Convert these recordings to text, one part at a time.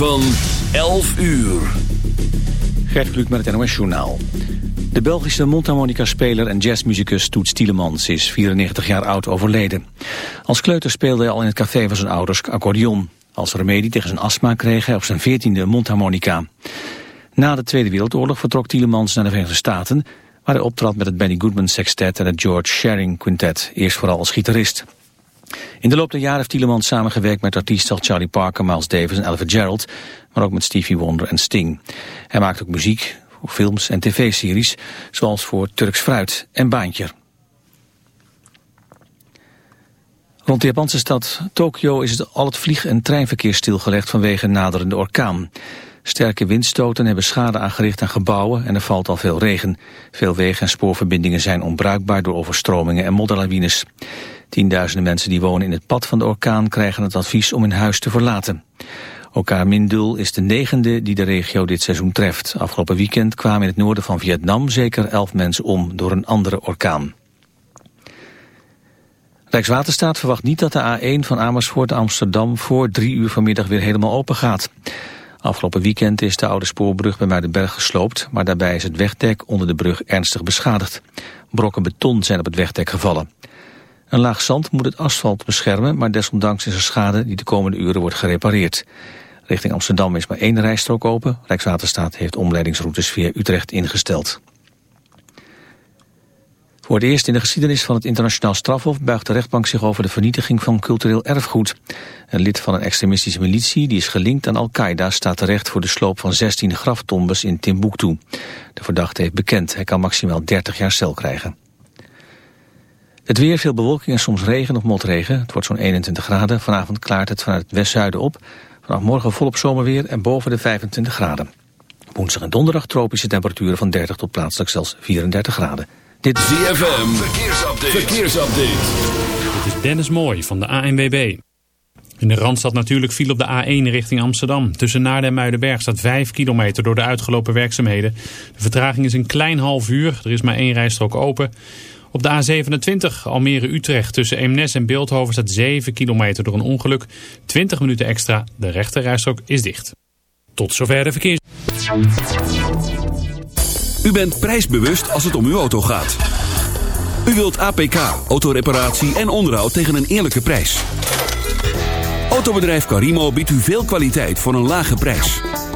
van 11 uur. Gert Kluk met het NOS Journaal. De Belgische mondharmonica-speler en jazzmuzikus Toets Tielemans is 94 jaar oud overleden. Als kleuter speelde hij al in het café van zijn ouders accordeon. Als remedie tegen zijn astma kreeg hij op zijn 14e mondharmonica. Na de Tweede Wereldoorlog vertrok Tielemans naar de Verenigde Staten... waar hij optrad met het Benny Goodman Sextet en het George Shearing Quintet, eerst vooral als gitarist. In de loop der jaren heeft Tielemans samengewerkt met artiesten als Charlie Parker, Miles Davis en Ella Gerald, maar ook met Stevie Wonder en Sting. Hij maakt ook muziek voor films en tv-series, zoals voor Turks Fruit en Baantje. Rond de Japanse stad Tokio is het al het vlieg- en treinverkeer stilgelegd vanwege een naderende orkaan. Sterke windstoten hebben schade aangericht aan gebouwen en er valt al veel regen. Veel wegen en spoorverbindingen zijn onbruikbaar door overstromingen en modderlawines. Tienduizenden mensen die wonen in het pad van de orkaan krijgen het advies om hun huis te verlaten. Orkaan Mindul is de negende die de regio dit seizoen treft. Afgelopen weekend kwamen in het noorden van Vietnam zeker elf mensen om door een andere orkaan. Rijkswaterstaat verwacht niet dat de A1 van Amersfoort Amsterdam voor drie uur vanmiddag weer helemaal open gaat. Afgelopen weekend is de oude spoorbrug bij Muidenberg gesloopt, maar daarbij is het wegdek onder de brug ernstig beschadigd. Brokken beton zijn op het wegdek gevallen. Een laag zand moet het asfalt beschermen, maar desondanks is er schade die de komende uren wordt gerepareerd. Richting Amsterdam is maar één rijstrook open. Rijkswaterstaat heeft omleidingsroutes via Utrecht ingesteld. Voor het eerst in de geschiedenis van het internationaal strafhof buigt de rechtbank zich over de vernietiging van cultureel erfgoed. Een lid van een extremistische militie die is gelinkt aan Al-Qaeda staat terecht voor de sloop van 16 graftombes in Timbuktu. De verdachte heeft bekend, hij kan maximaal 30 jaar cel krijgen. Het weer, veel bewolking en soms regen of motregen. Het wordt zo'n 21 graden. Vanavond klaart het vanuit het west-zuiden op. Vanaf morgen volop zomerweer en boven de 25 graden. Woensdag en donderdag tropische temperaturen van 30 tot plaatselijk zelfs 34 graden. Dit is ZFM, verkeersupdate. verkeersupdate. Dit is Dennis Mooij van de ANWB. In de Randstad natuurlijk viel op de A1 richting Amsterdam. Tussen Naarden en Muidenberg staat 5 kilometer door de uitgelopen werkzaamheden. De vertraging is een klein half uur. Er is maar één rijstrook open. Op de A27 Almere-Utrecht tussen Eemnes en Beeldhoven staat 7 kilometer door een ongeluk. 20 minuten extra. De rechterrijstrook is dicht. Tot zover de verkeers. U bent prijsbewust als het om uw auto gaat. U wilt APK, autoreparatie en onderhoud tegen een eerlijke prijs. Autobedrijf Carimo biedt u veel kwaliteit voor een lage prijs.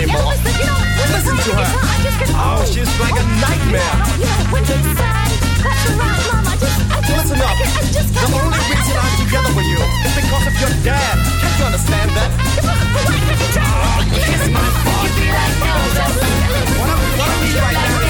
Take this anymore. Listen to her. Oh, she's like a nightmare. Listen up. The only reason I'm together with you is because of your dad. Can't you understand that? Ah, oh, kiss my butt. What I, what I need right now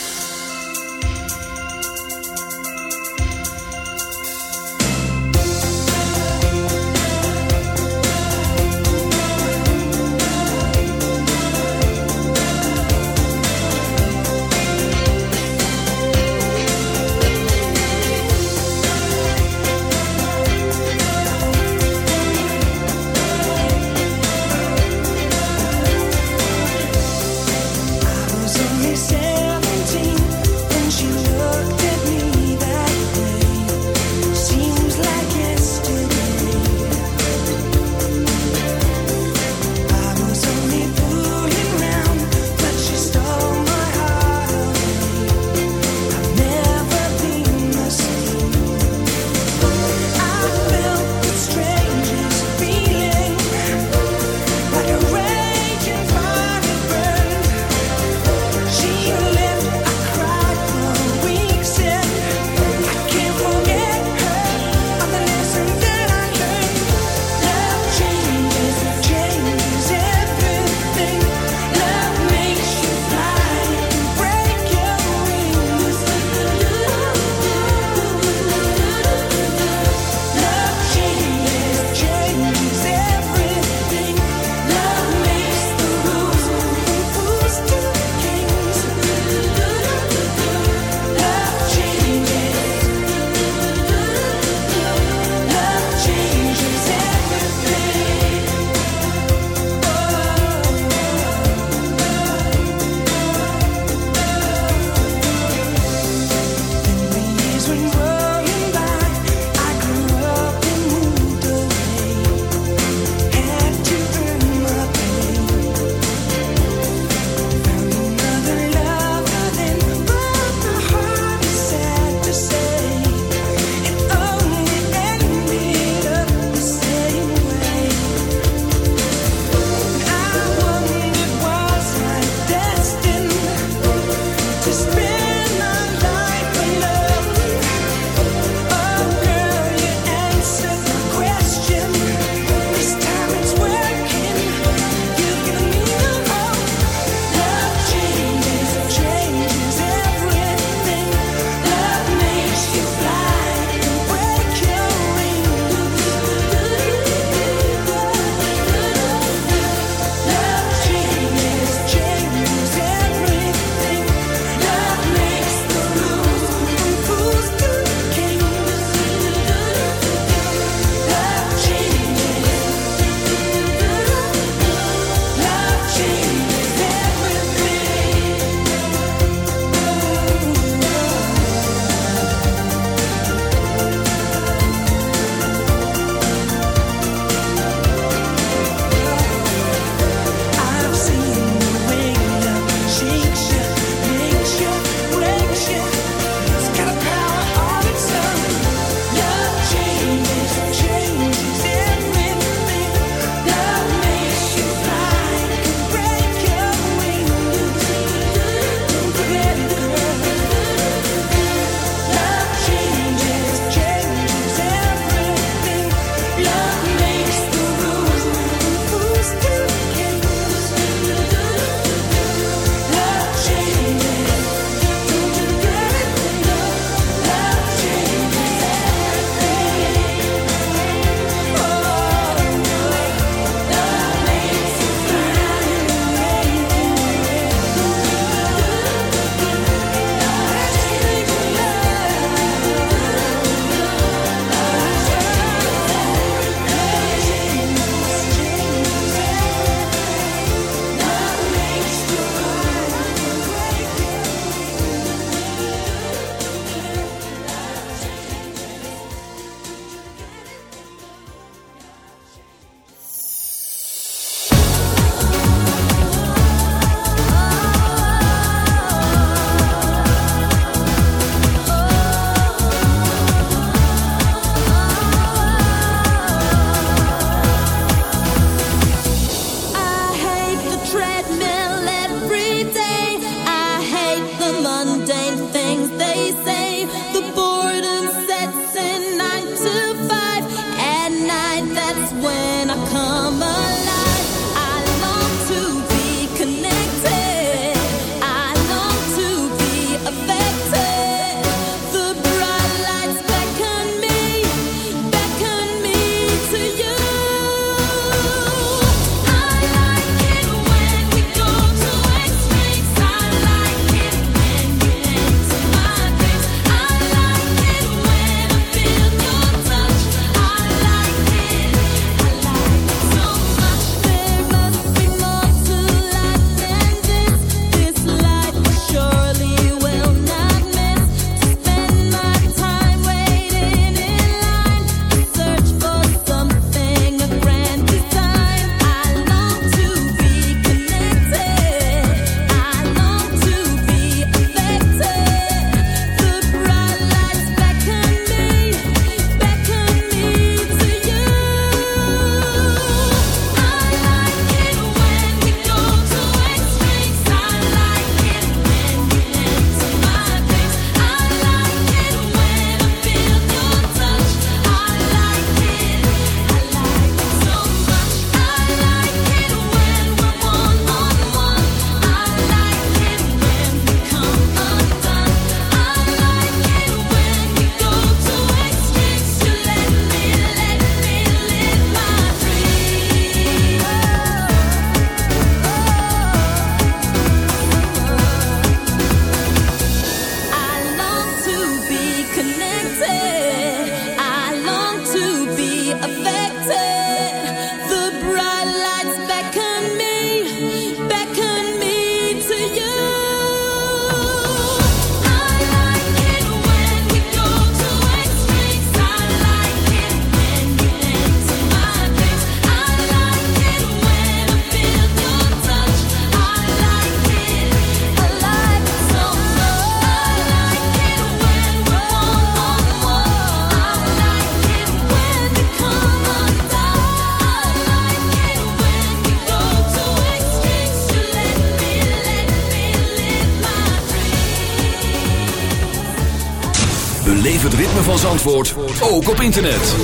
Zandvoort, ook op internet.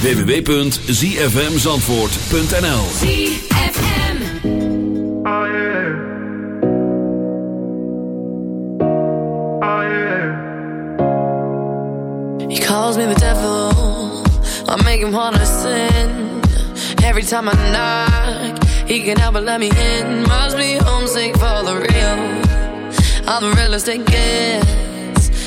www.zfmzandvoort.nl ZFM. He calls me the devil. I make him wanna sin. Every time I knock, he can help but let me in. Must be homesick for the real. I'm the realest it gets.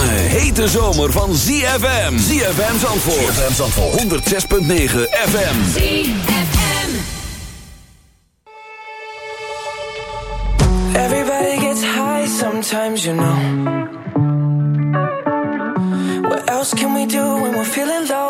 lange, hete zomer van ZFM. ZFM Zandvoort. ZFM Zandvoort. 106.9 FM. ZFM. Everybody gets high sometimes, you know. What else can we do when we're feeling low?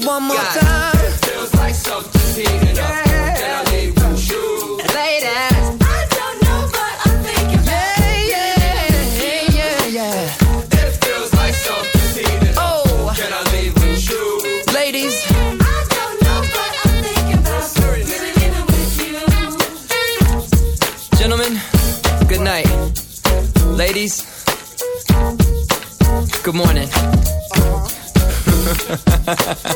It one more God. time. It feels like something's heating up. Can I leave with you? Ladies. I don't know, but I'm thinking about Yeah, yeah, yeah, yeah. It feels like something's heating up. Oh, Can I leave with you? ladies. I don't know, but I'm thinking about really living with you. Gentlemen, good night. Ladies, good morning. Uh-huh. and